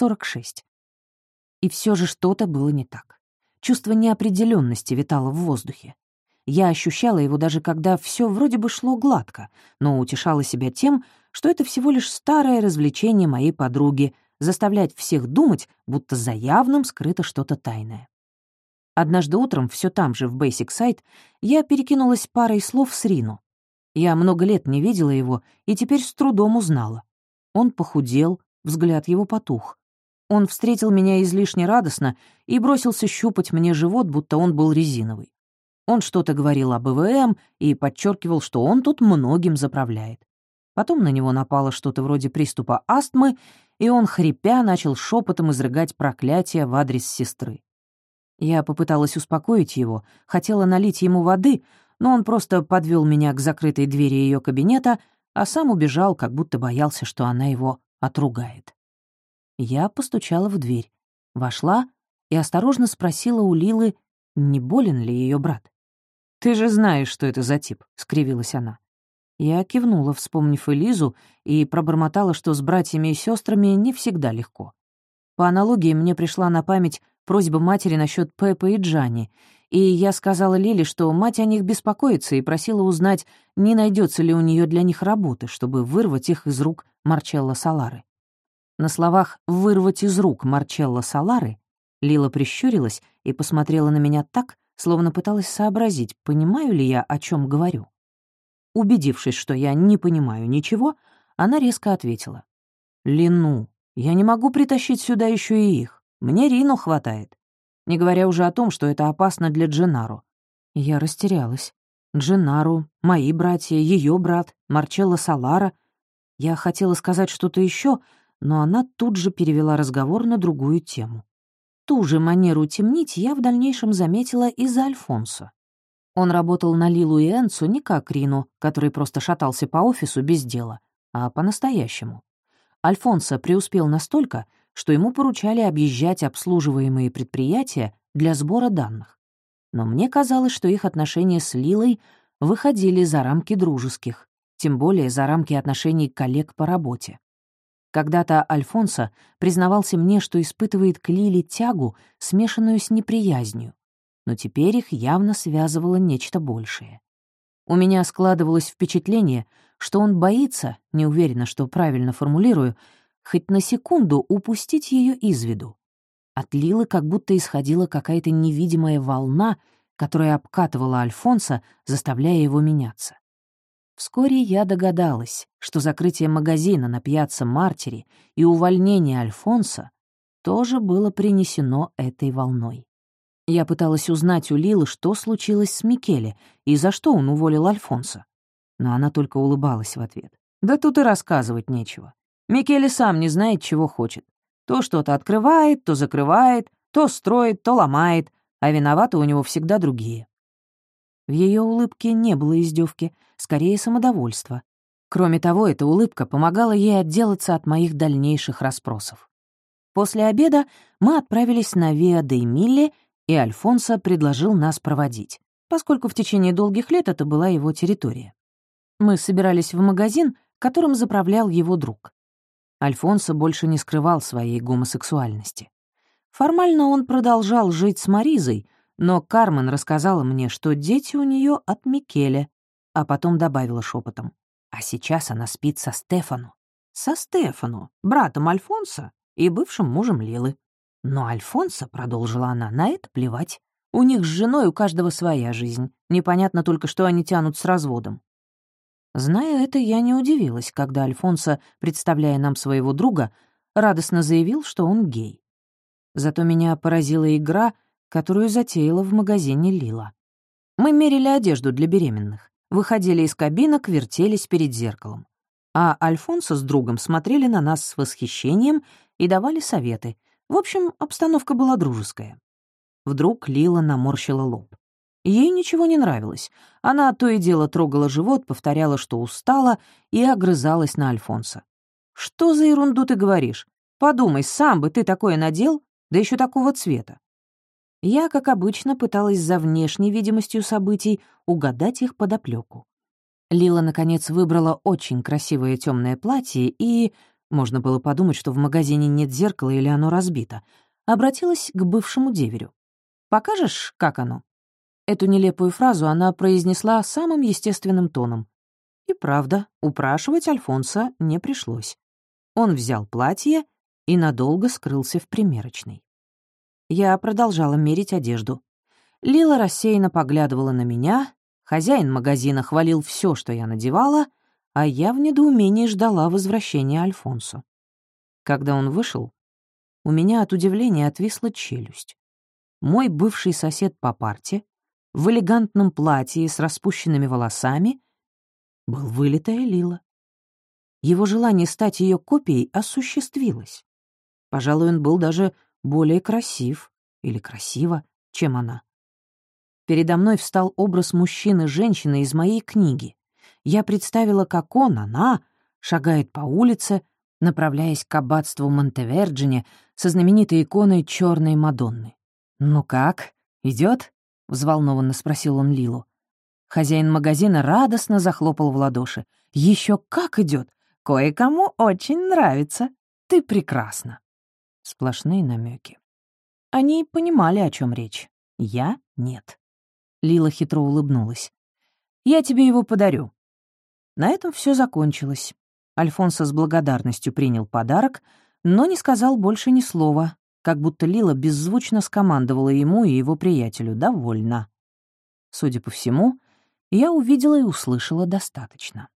46. И все же что-то было не так. Чувство неопределенности витало в воздухе. Я ощущала его даже когда все вроде бы шло гладко, но утешала себя тем, что это всего лишь старое развлечение моей подруги — заставлять всех думать, будто за явным скрыто что-то тайное. Однажды утром, все там же, в Basic Site, я перекинулась парой слов с Рину. Я много лет не видела его и теперь с трудом узнала. Он похудел, взгляд его потух. Он встретил меня излишне радостно и бросился щупать мне живот, будто он был резиновый. Он что-то говорил об ИВМ и подчеркивал, что он тут многим заправляет. Потом на него напало что-то вроде приступа астмы, и он, хрипя, начал шепотом изрыгать проклятие в адрес сестры. Я попыталась успокоить его, хотела налить ему воды, но он просто подвел меня к закрытой двери ее кабинета, а сам убежал, как будто боялся, что она его отругает. Я постучала в дверь, вошла и осторожно спросила у Лилы, не болен ли ее брат. «Ты же знаешь, что это за тип», — скривилась она. Я кивнула, вспомнив Элизу, и пробормотала, что с братьями и сестрами не всегда легко. По аналогии мне пришла на память просьба матери насчет Пеппа и Джани, и я сказала Лиле, что мать о них беспокоится и просила узнать, не найдется ли у нее для них работы, чтобы вырвать их из рук Марчелла Салары. На словах «вырвать из рук Марчелла Салары» Лила прищурилась и посмотрела на меня так, словно пыталась сообразить, понимаю ли я, о чем говорю. Убедившись, что я не понимаю ничего, она резко ответила. «Лину, я не могу притащить сюда еще и их. Мне Рину хватает. Не говоря уже о том, что это опасно для Дженару». Я растерялась. Дженару, мои братья, ее брат, Марчелло Салара. Я хотела сказать что-то еще, но она тут же перевела разговор на другую тему. Ту же манеру темнить я в дальнейшем заметила из-за Альфонсо. Он работал на Лилу и Энцу не как Рину, который просто шатался по офису без дела, а по-настоящему. Альфонсо преуспел настолько, что ему поручали объезжать обслуживаемые предприятия для сбора данных. Но мне казалось, что их отношения с Лилой выходили за рамки дружеских, тем более за рамки отношений коллег по работе. Когда-то Альфонсо признавался мне, что испытывает к Лиле тягу, смешанную с неприязнью, но теперь их явно связывало нечто большее. У меня складывалось впечатление, что он боится, не уверена, что правильно формулирую, хоть на секунду упустить ее из виду. От Лилы как будто исходила какая-то невидимая волна, которая обкатывала Альфонса, заставляя его меняться. Вскоре я догадалась, что закрытие магазина на пьяцца Мартери и увольнение Альфонса тоже было принесено этой волной. Я пыталась узнать у Лилы, что случилось с Микеле и за что он уволил Альфонса. Но она только улыбалась в ответ. «Да тут и рассказывать нечего. Микеле сам не знает, чего хочет. То что-то открывает, то закрывает, то строит, то ломает, а виноваты у него всегда другие». В ее улыбке не было издевки, скорее самодовольства. Кроме того, эта улыбка помогала ей отделаться от моих дальнейших расспросов. После обеда мы отправились на Виа де Милле и Альфонсо предложил нас проводить, поскольку в течение долгих лет это была его территория. Мы собирались в магазин, которым заправлял его друг. Альфонсо больше не скрывал своей гомосексуальности. Формально он продолжал жить с Маризой, но Кармен рассказала мне, что дети у нее от Микеле, а потом добавила шепотом. А сейчас она спит со Стефану. Со Стефану, братом Альфонса и бывшим мужем Лилы. Но Альфонсо, — продолжила она, — на это плевать. У них с женой у каждого своя жизнь. Непонятно только, что они тянут с разводом. Зная это, я не удивилась, когда Альфонсо, представляя нам своего друга, радостно заявил, что он гей. Зато меня поразила игра, которую затеяла в магазине Лила. Мы мерили одежду для беременных, выходили из кабинок, вертелись перед зеркалом. А Альфонсо с другом смотрели на нас с восхищением и давали советы — в общем, обстановка была дружеская. Вдруг Лила наморщила лоб. Ей ничего не нравилось. Она то и дело трогала живот, повторяла, что устала, и огрызалась на Альфонса. «Что за ерунду ты говоришь? Подумай, сам бы ты такое надел, да еще такого цвета». Я, как обычно, пыталась за внешней видимостью событий угадать их подоплеку. Лила, наконец, выбрала очень красивое темное платье и, Можно было подумать, что в магазине нет зеркала или оно разбито. Обратилась к бывшему деверю. «Покажешь, как оно?» Эту нелепую фразу она произнесла самым естественным тоном. И правда, упрашивать Альфонса не пришлось. Он взял платье и надолго скрылся в примерочной. Я продолжала мерить одежду. Лила рассеянно поглядывала на меня, хозяин магазина хвалил все, что я надевала, а я в недоумении ждала возвращения Альфонсо. Когда он вышел, у меня от удивления отвисла челюсть. Мой бывший сосед по парте, в элегантном платье с распущенными волосами, был вылитая Лила. Его желание стать ее копией осуществилось. Пожалуй, он был даже более красив или красиво, чем она. Передо мной встал образ мужчины-женщины из моей книги. Я представила, как он, она, шагает по улице, направляясь к аббатству Монтеверджине со знаменитой иконой черной Мадонны. «Ну как, идет? взволнованно спросил он Лилу. Хозяин магазина радостно захлопал в ладоши. Еще как идет! Кое-кому очень нравится. Ты прекрасна. Сплошные намеки. Они понимали, о чем речь. Я — нет. Лила хитро улыбнулась. «Я тебе его подарю». На этом все закончилось. Альфонсо с благодарностью принял подарок, но не сказал больше ни слова, как будто Лила беззвучно скомандовала ему и его приятелю «довольно». Судя по всему, я увидела и услышала достаточно.